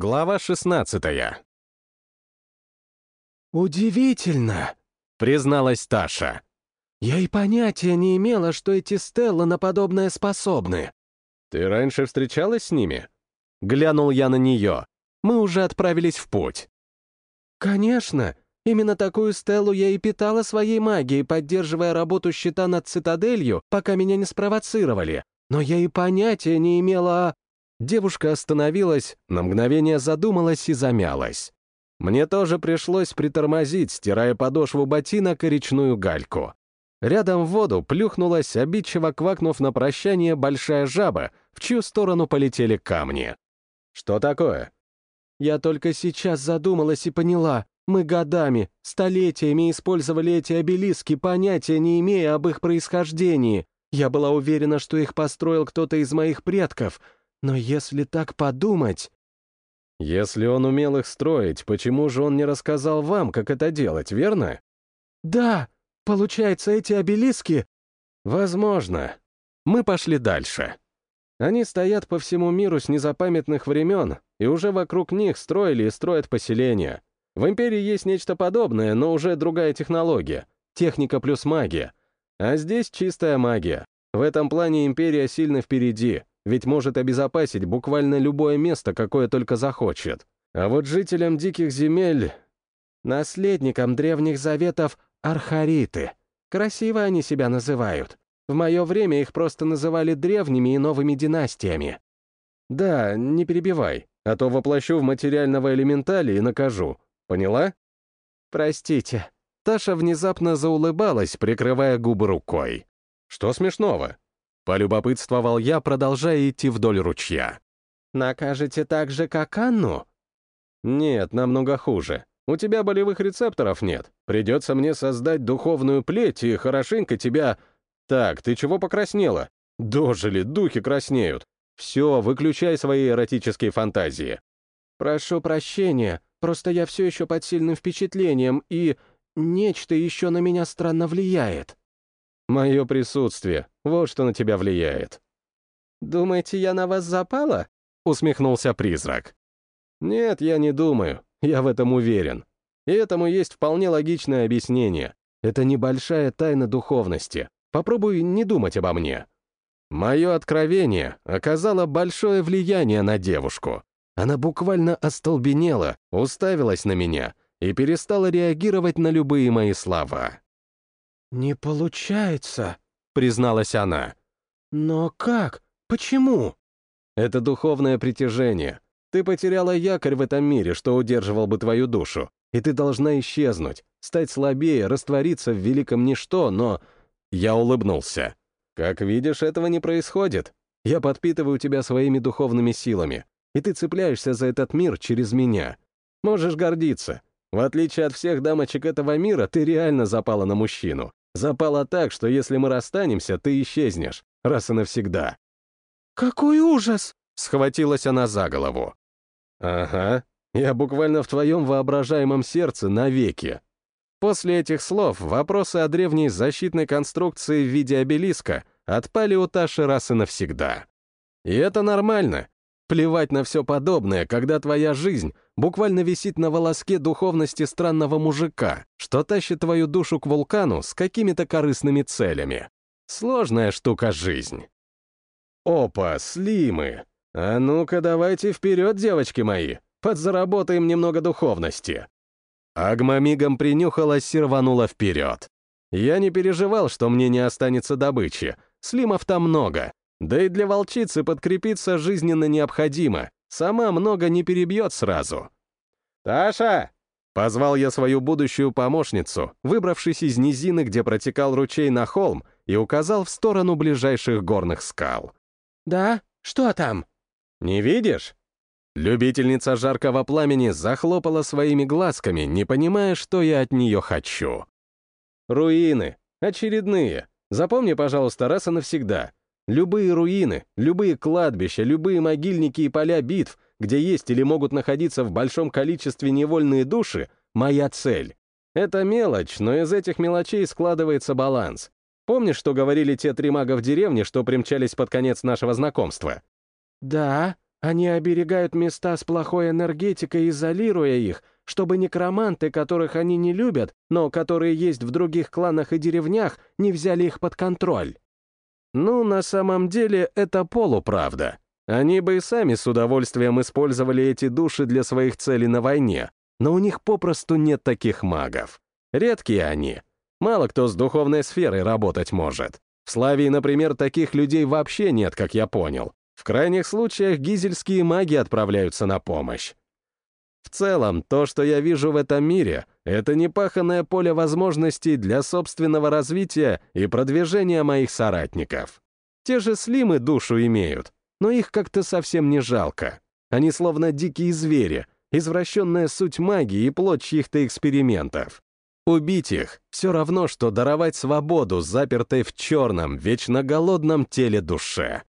Глава 16 «Удивительно», — призналась Таша. «Я и понятия не имела, что эти Стеллы на подобное способны». «Ты раньше встречалась с ними?» Глянул я на нее. Мы уже отправились в путь. «Конечно. Именно такую Стеллу я и питала своей магией, поддерживая работу щита над цитаделью, пока меня не спровоцировали. Но я и понятия не имела...» Девушка остановилась, на мгновение задумалась и замялась. Мне тоже пришлось притормозить, стирая подошву ботинок и речную гальку. Рядом в воду плюхнулась, обидчиво квакнув на прощание, большая жаба, в чью сторону полетели камни. «Что такое?» «Я только сейчас задумалась и поняла. Мы годами, столетиями использовали эти обелиски, понятия не имея об их происхождении. Я была уверена, что их построил кто-то из моих предков. Но если так подумать...» «Если он умел их строить, почему же он не рассказал вам, как это делать, верно?» «Да, получается, эти обелиски...» «Возможно. Мы пошли дальше. Они стоят по всему миру с незапамятных времен, и уже вокруг них строили и строят поселения. В Империи есть нечто подобное, но уже другая технология. Техника плюс магия. А здесь чистая магия. В этом плане Империя сильно впереди, ведь может обезопасить буквально любое место, какое только захочет. А вот жителям диких земель, наследникам древних заветов архариты. Красиво они себя называют. В мое время их просто называли древними и новыми династиями. Да, не перебивай, а то воплощу в материального элементали и накажу. Поняла? Простите. Таша внезапно заулыбалась, прикрывая губы рукой. Что смешного? Полюбопытствовал я, продолжая идти вдоль ручья. «Накажете так же, как Анну?» «Нет, намного хуже. У тебя болевых рецепторов нет. Придется мне создать духовную плеть и хорошенько тебя... Так, ты чего покраснела? Дожили, духи краснеют. Все, выключай свои эротические фантазии». «Прошу прощения, просто я все еще под сильным впечатлением, и нечто еще на меня странно влияет». Мое присутствие, вот что на тебя влияет. «Думаете, я на вас запала?» — усмехнулся призрак. «Нет, я не думаю, я в этом уверен. И этому есть вполне логичное объяснение. Это небольшая тайна духовности. Попробуй не думать обо мне». Мое откровение оказало большое влияние на девушку. Она буквально остолбенела, уставилась на меня и перестала реагировать на любые мои слова. «Не получается», — призналась она. «Но как? Почему?» «Это духовное притяжение. Ты потеряла якорь в этом мире, что удерживал бы твою душу, и ты должна исчезнуть, стать слабее, раствориться в великом ничто, но...» Я улыбнулся. «Как видишь, этого не происходит. Я подпитываю тебя своими духовными силами, и ты цепляешься за этот мир через меня. Можешь гордиться. В отличие от всех дамочек этого мира, ты реально запала на мужчину. Запала так, что если мы расстанемся, ты исчезнешь, раз и навсегда». «Какой ужас!» — схватилась она за голову. «Ага, я буквально в твоем воображаемом сердце навеки». После этих слов вопросы о древней защитной конструкции в виде обелиска отпали у Таши раз и навсегда. И это нормально. Плевать на все подобное, когда твоя жизнь буквально висит на волоске духовности странного мужика, что тащит твою душу к вулкану с какими-то корыстными целями. Сложная штука жизнь. Опа, слимы. А ну-ка давайте вперед, девочки мои, подзаработаем немного духовности. Агма мигом принюхалась и рванула вперед. Я не переживал, что мне не останется добычи. Слимов там много, да и для волчицы подкрепиться жизненно необходимо. Сама много не перебьет сразу. «Таша!» — позвал я свою будущую помощницу, выбравшись из низины, где протекал ручей на холм, и указал в сторону ближайших горных скал. «Да? Что там?» «Не видишь?» Любительница жаркого пламени захлопала своими глазками, не понимая, что я от нее хочу. «Руины. Очередные. Запомни, пожалуйста, раз и навсегда. Любые руины, любые кладбища, любые могильники и поля битв, где есть или могут находиться в большом количестве невольные души, моя цель. Это мелочь, но из этих мелочей складывается баланс. Помнишь, что говорили те три мага в деревне, что примчались под конец нашего знакомства? Да. Они оберегают места с плохой энергетикой, изолируя их, чтобы некроманты, которых они не любят, но которые есть в других кланах и деревнях, не взяли их под контроль. Ну, на самом деле, это полуправда. Они бы и сами с удовольствием использовали эти души для своих целей на войне, но у них попросту нет таких магов. Редкие они. Мало кто с духовной сферой работать может. В Славии, например, таких людей вообще нет, как я понял. В крайних случаях гизельские маги отправляются на помощь. В целом, то, что я вижу в этом мире, это непаханное поле возможностей для собственного развития и продвижения моих соратников. Те же слимы душу имеют, но их как-то совсем не жалко. Они словно дикие звери, извращенная суть магии и плод чьих-то экспериментов. Убить их — все равно, что даровать свободу, запертой в черном, вечно голодном теле душе.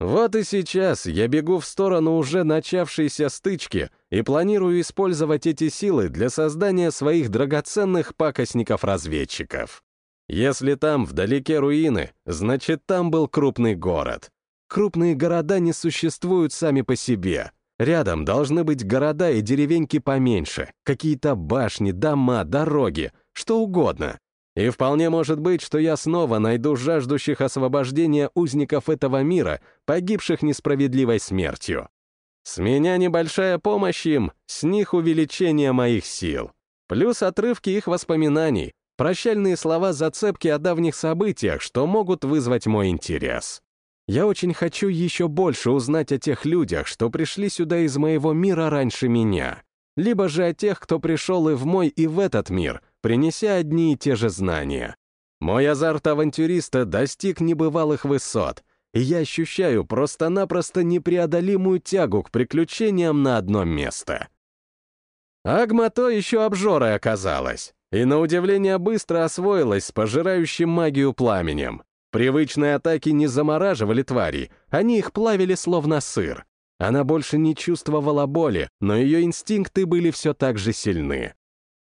Вот и сейчас я бегу в сторону уже начавшейся стычки и планирую использовать эти силы для создания своих драгоценных пакостников-разведчиков. Если там вдалеке руины, значит там был крупный город. Крупные города не существуют сами по себе. Рядом должны быть города и деревеньки поменьше, какие-то башни, дома, дороги, что угодно. И вполне может быть, что я снова найду жаждущих освобождения узников этого мира, погибших несправедливой смертью. С меня небольшая помощь им, с них увеличение моих сил. Плюс отрывки их воспоминаний, прощальные слова зацепки о давних событиях, что могут вызвать мой интерес. Я очень хочу еще больше узнать о тех людях, что пришли сюда из моего мира раньше меня, либо же о тех, кто пришел и в мой, и в этот мир — принеся одни и те же знания. Мой азарт авантюриста достиг небывалых высот, и я ощущаю просто-напросто непреодолимую тягу к приключениям на одно место. Агма то еще обжорой оказалась, и на удивление быстро освоилась с пожирающим магию пламенем. Привычные атаки не замораживали твари, они их плавили словно сыр. Она больше не чувствовала боли, но ее инстинкты были все так же сильны.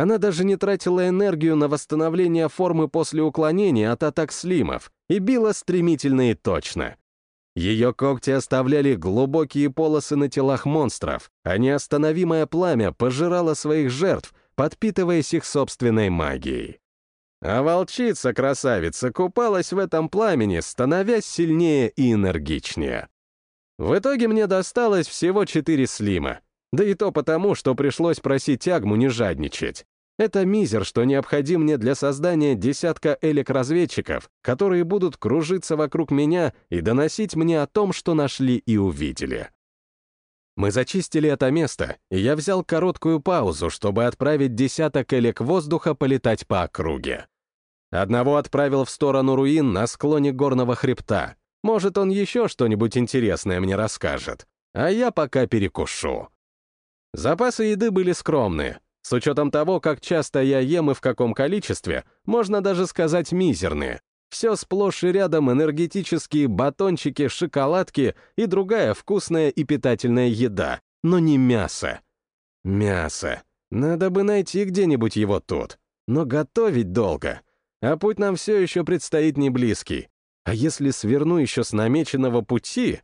Она даже не тратила энергию на восстановление формы после уклонения от атак слимов и била стремительно и точно. Ее когти оставляли глубокие полосы на телах монстров, а неостановимое пламя пожирало своих жертв, подпитываясь их собственной магией. А волчица-красавица купалась в этом пламени, становясь сильнее и энергичнее. В итоге мне досталось всего четыре слима, да и то потому, что пришлось просить Агму не жадничать. Это мизер, что необходим мне для создания десятка элек-разведчиков, которые будут кружиться вокруг меня и доносить мне о том, что нашли и увидели. Мы зачистили это место, и я взял короткую паузу, чтобы отправить десяток элек воздуха полетать по округе. Одного отправил в сторону руин на склоне горного хребта. Может, он еще что-нибудь интересное мне расскажет. А я пока перекушу. Запасы еды были скромные. С учетом того, как часто я ем и в каком количестве, можно даже сказать мизерные. Все сплошь и рядом энергетические батончики, шоколадки и другая вкусная и питательная еда, но не мясо. Мясо. Надо бы найти где-нибудь его тут. Но готовить долго. А путь нам все еще предстоит не близкий. А если сверну еще с намеченного пути,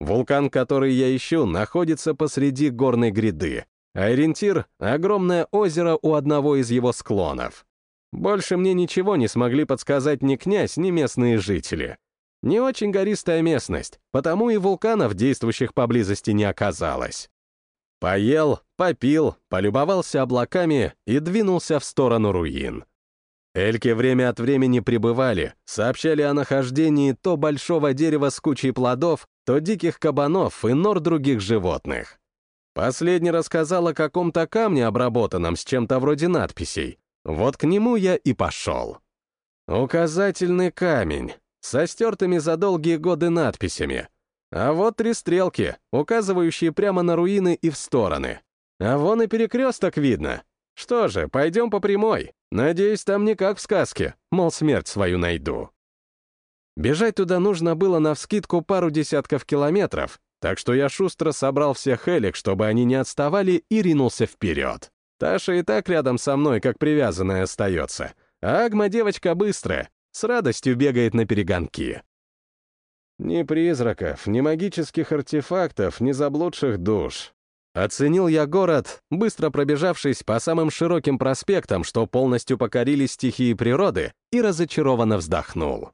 Вулкан, который я ищу, находится посреди горной гряды. Ориентир — огромное озеро у одного из его склонов. Больше мне ничего не смогли подсказать ни князь, ни местные жители. Не очень гористая местность, потому и вулканов, действующих поблизости, не оказалось. Поел, попил, полюбовался облаками и двинулся в сторону руин. Эльки время от времени прибывали, сообщали о нахождении то большого дерева с кучей плодов, то диких кабанов и нор других животных. Последний рассказал о каком-то камне обработанном с чем-то вроде надписей. Вот к нему я и пошел. Указательный камень, со стертыми за долгие годы надписями. А вот три стрелки, указывающие прямо на руины и в стороны. А вон и перекресток видно. Что же, пойдем по прямой. Надеюсь, там не как в сказке, мол, смерть свою найду. Бежать туда нужно было навскидку пару десятков километров, так что я шустро собрал всех элик, чтобы они не отставали, и ринулся вперед. Таша и так рядом со мной, как привязанная, остается. А Агма девочка быстрая, с радостью бегает на перегонки. Ни призраков, ни магических артефактов, ни заблудших душ. Оценил я город, быстро пробежавшись по самым широким проспектам, что полностью покорили стихии природы, и разочарованно вздохнул.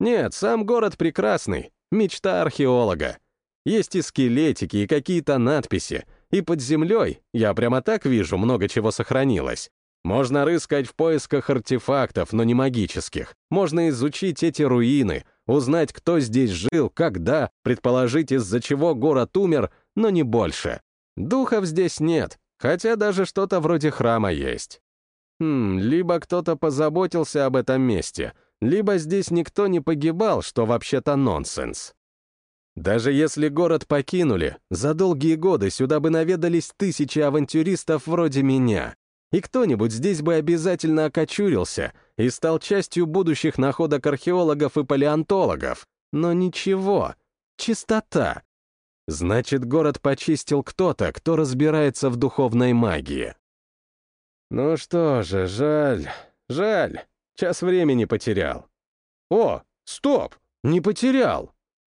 Нет, сам город прекрасный, мечта археолога. Есть и скелетики, и какие-то надписи, и под землей, я прямо так вижу, много чего сохранилось. Можно рыскать в поисках артефактов, но не магических. Можно изучить эти руины, узнать, кто здесь жил, когда, предположить, из-за чего город умер, но не больше. Духов здесь нет, хотя даже что-то вроде храма есть. Хм, либо кто-то позаботился об этом месте, либо здесь никто не погибал, что вообще-то нонсенс. Даже если город покинули, за долгие годы сюда бы наведались тысячи авантюристов вроде меня, и кто-нибудь здесь бы обязательно окочурился и стал частью будущих находок археологов и палеонтологов. Но ничего, чистота. Значит, город почистил кто-то, кто разбирается в духовной магии. Ну что же, жаль, жаль, час времени потерял. О, стоп, не потерял.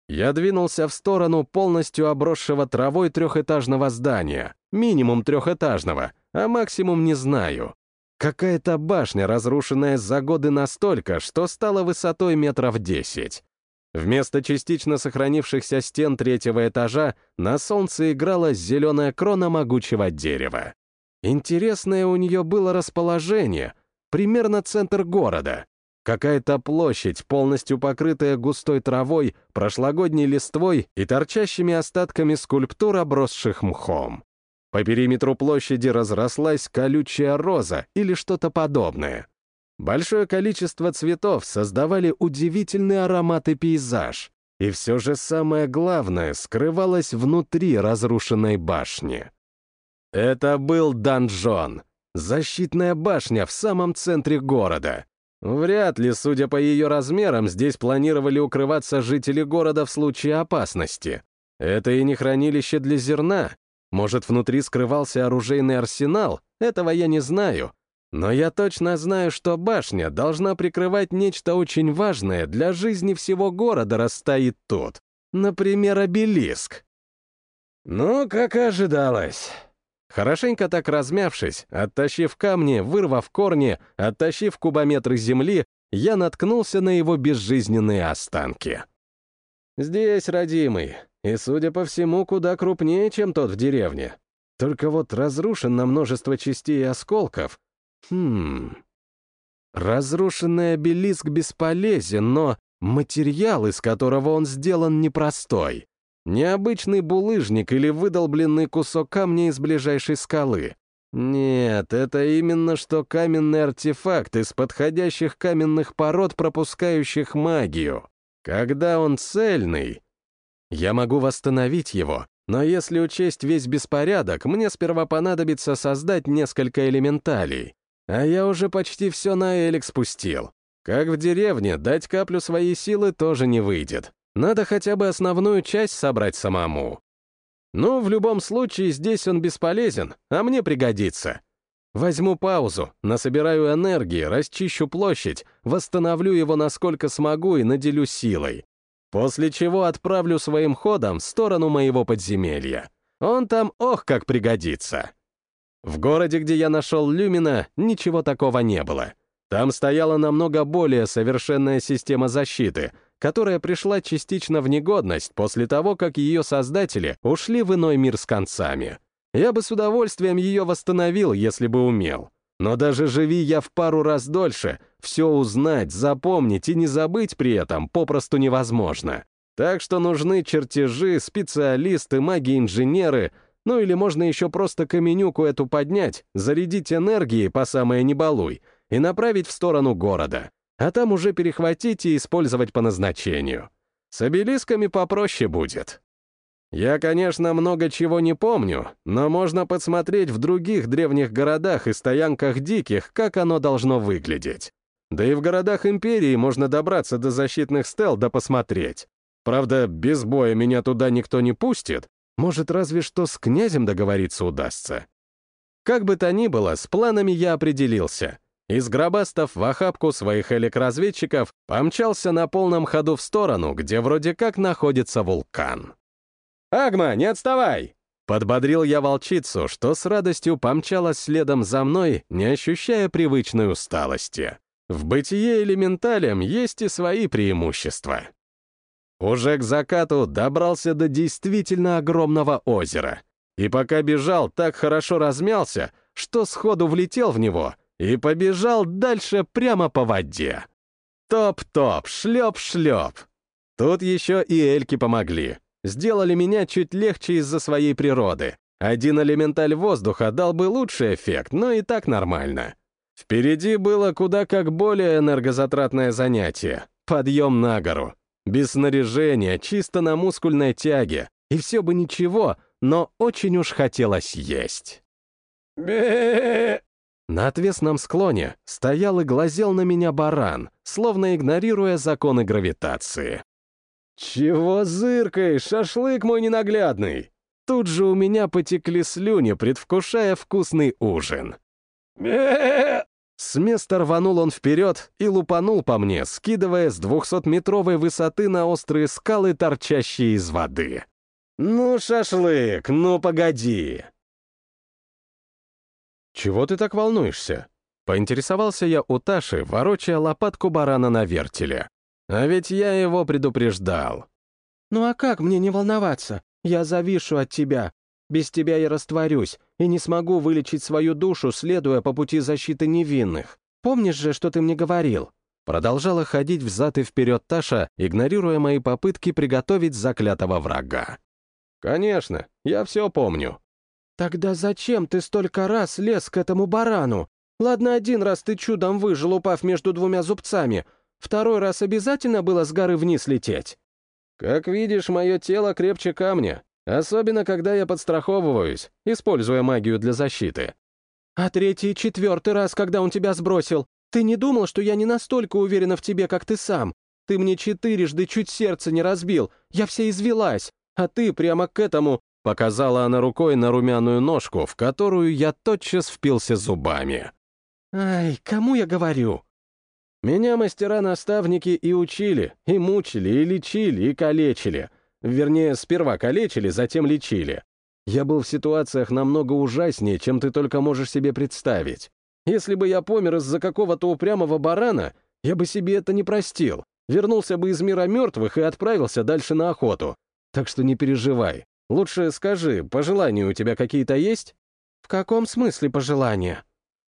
Я двинулся в сторону полностью обросшего травой трехэтажного здания, минимум трехэтажного, а максимум не знаю. Какая-то башня, разрушенная за годы настолько, что стала высотой метров десять. Вместо частично сохранившихся стен третьего этажа на солнце играла зеленая крона могучего дерева. Интересное у нее было расположение, примерно центр города. Какая-то площадь, полностью покрытая густой травой, прошлогодней листвой и торчащими остатками скульптур, обросших мхом. По периметру площади разрослась колючая роза или что-то подобное. Большое количество цветов создавали удивительный аромат и пейзаж. И все же самое главное скрывалось внутри разрушенной башни. Это был донжон, защитная башня в самом центре города. Вряд ли, судя по ее размерам, здесь планировали укрываться жители города в случае опасности. Это и не хранилище для зерна, может, внутри скрывался оружейный арсенал? Этого я не знаю. Но я точно знаю, что башня должна прикрывать нечто очень важное для жизни всего города, расстоит тут. Например, обелиск. Ну, как и ожидалось. Хорошенько так размявшись, оттащив камни, вырвав корни, оттащив кубометры земли, я наткнулся на его безжизненные останки. «Здесь, родимый, и, судя по всему, куда крупнее, чем тот в деревне. Только вот разрушен на множество частей и осколков. Хм... Разрушенный обелиск бесполезен, но материал, из которого он сделан, непростой. Необычный булыжник или выдолбленный кусок камня из ближайшей скалы. Нет, это именно что каменный артефакт из подходящих каменных пород, пропускающих магию. Когда он цельный, я могу восстановить его, но если учесть весь беспорядок, мне сперва понадобится создать несколько элементалей. А я уже почти все на Элик спустил. Как в деревне, дать каплю своей силы тоже не выйдет. Надо хотя бы основную часть собрать самому. Ну, в любом случае, здесь он бесполезен, а мне пригодится. Возьму паузу, насобираю энергии, расчищу площадь, восстановлю его насколько смогу и наделю силой. После чего отправлю своим ходом в сторону моего подземелья. Он там ох как пригодится. В городе, где я нашел Люмина, ничего такого не было. Там стояла намного более совершенная система защиты, которая пришла частично в негодность после того, как ее создатели ушли в иной мир с концами. Я бы с удовольствием ее восстановил, если бы умел. Но даже живи я в пару раз дольше, все узнать, запомнить и не забыть при этом попросту невозможно. Так что нужны чертежи, специалисты, маги-инженеры, ну или можно еще просто каменюку эту поднять, зарядить энергией по самое небалуй и направить в сторону города, а там уже перехватить и использовать по назначению. С обелисками попроще будет. Я, конечно, много чего не помню, но можно подсмотреть в других древних городах и стоянках диких, как оно должно выглядеть. Да и в городах Империи можно добраться до защитных стел да посмотреть. Правда, без боя меня туда никто не пустит, может, разве что с князем договориться удастся. Как бы то ни было, с планами я определился. И, сгробастав в охапку своих электрозведчиков, помчался на полном ходу в сторону, где вроде как находится вулкан. «Агма, не отставай!» Подбодрил я волчицу, что с радостью помчалась следом за мной, не ощущая привычной усталости. В бытие элементалем есть и свои преимущества. Уже к закату добрался до действительно огромного озера. И пока бежал, так хорошо размялся, что сходу влетел в него и побежал дальше прямо по воде. Топ-топ, шлеп-шлеп. Тут еще и эльки помогли сделали меня чуть легче из-за своей природы. Один элементаль воздуха дал бы лучший эффект, но и так нормально. Впереди было куда как более энергозатратное занятие — подъем на гору. Без снаряжения, чисто на мускульной тяге. И все бы ничего, но очень уж хотелось есть. На отвесном склоне стоял и глазел на меня баран, словно игнорируя законы гравитации. «Чего зыркаешь, шашлык мой ненаглядный?» Тут же у меня потекли слюни, предвкушая вкусный ужин. С места рванул он вперед и лупанул по мне, скидывая с двухсотметровой высоты на острые скалы, торчащие из воды. «Ну, шашлык, ну погоди!» «Чего ты так волнуешься?» Поинтересовался я у Таши, ворочая лопатку барана на вертеле. А ведь я его предупреждал. «Ну а как мне не волноваться? Я завишу от тебя. Без тебя я растворюсь и не смогу вылечить свою душу, следуя по пути защиты невинных. Помнишь же, что ты мне говорил?» Продолжала ходить взад и вперед Таша, игнорируя мои попытки приготовить заклятого врага. «Конечно, я все помню». «Тогда зачем ты столько раз лез к этому барану? Ладно, один раз ты чудом выжил, упав между двумя зубцами, Второй раз обязательно было с горы вниз лететь? Как видишь, мое тело крепче камня, особенно когда я подстраховываюсь, используя магию для защиты. А третий и четвертый раз, когда он тебя сбросил, ты не думал, что я не настолько уверена в тебе, как ты сам? Ты мне четырежды чуть сердце не разбил, я вся извелась, а ты прямо к этому...» Показала она рукой на румяную ножку, в которую я тотчас впился зубами. «Ай, кому я говорю?» Меня мастера-наставники и учили, и мучили, и лечили, и калечили. Вернее, сперва калечили, затем лечили. Я был в ситуациях намного ужаснее, чем ты только можешь себе представить. Если бы я помер из-за какого-то упрямого барана, я бы себе это не простил. Вернулся бы из мира мертвых и отправился дальше на охоту. Так что не переживай. Лучше скажи, пожелания у тебя какие-то есть? В каком смысле пожелания?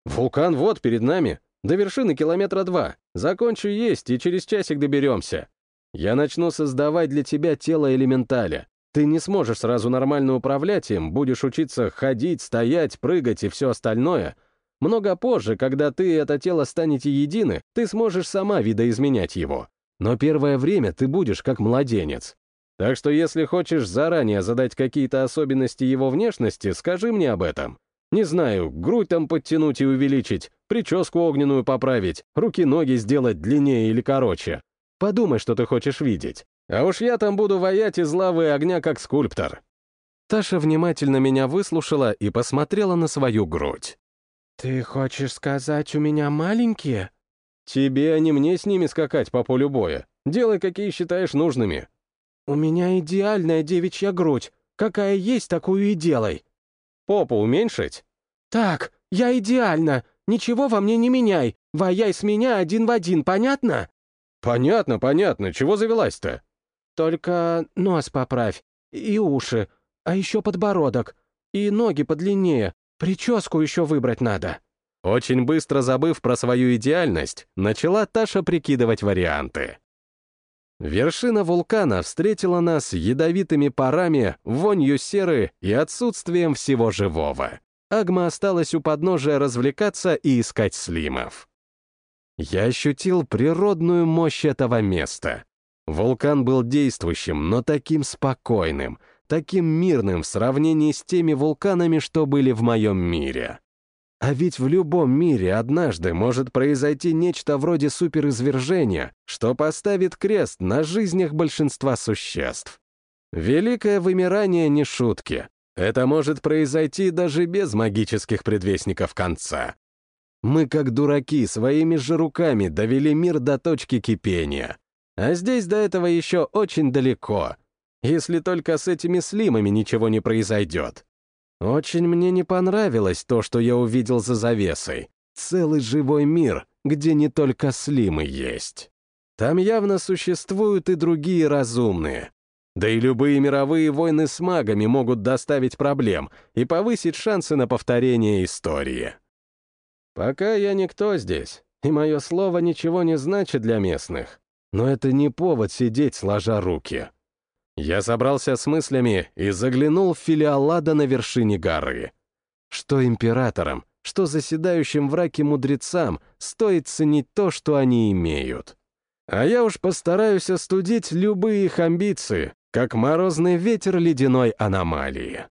Вулкан вот перед нами. До вершины километра два. Закончу есть, и через часик доберемся. Я начну создавать для тебя тело элементаля. Ты не сможешь сразу нормально управлять им, будешь учиться ходить, стоять, прыгать и все остальное. Много позже, когда ты и это тело станете едины, ты сможешь сама видоизменять его. Но первое время ты будешь как младенец. Так что если хочешь заранее задать какие-то особенности его внешности, скажи мне об этом. Не знаю, грудь там подтянуть и увеличить, прическу огненную поправить, руки-ноги сделать длиннее или короче. Подумай, что ты хочешь видеть. А уж я там буду воять из лавы и огня, как скульптор». Таша внимательно меня выслушала и посмотрела на свою грудь. «Ты хочешь сказать, у меня маленькие?» «Тебе, а не мне с ними скакать по полю боя. Делай, какие считаешь нужными». «У меня идеальная девичья грудь. Какая есть, такую и делай». «Попу уменьшить?» «Так, я идеально. Ничего во мне не меняй. Ваяй с меня один в один, понятно?» «Понятно, понятно. Чего завелась-то?» «Только нос поправь. И уши. А еще подбородок. И ноги подлиннее. Прическу еще выбрать надо». Очень быстро забыв про свою идеальность, начала Таша прикидывать варианты. Вершина вулкана встретила нас ядовитыми парами, вонью серы и отсутствием всего живого. Агма осталась у подножия развлекаться и искать слимов. Я ощутил природную мощь этого места. Вулкан был действующим, но таким спокойным, таким мирным в сравнении с теми вулканами, что были в моем мире. А ведь в любом мире однажды может произойти нечто вроде суперизвержения, что поставит крест на жизнях большинства существ. Великое вымирание не шутки. Это может произойти даже без магических предвестников конца. Мы, как дураки, своими же руками довели мир до точки кипения. А здесь до этого еще очень далеко. Если только с этими слимами ничего не произойдет. Очень мне не понравилось то, что я увидел за завесой. Целый живой мир, где не только слимы есть. Там явно существуют и другие разумные. Да и любые мировые войны с магами могут доставить проблем и повысить шансы на повторение истории. Пока я никто здесь, и мое слово ничего не значит для местных. Но это не повод сидеть сложа руки. Я собрался с мыслями и заглянул в филиал на вершине горы. Что императорам, что заседающим в раке мудрецам стоит ценить то, что они имеют. А я уж постараюсь остудить любые их амбиции, как морозный ветер ледяной аномалии.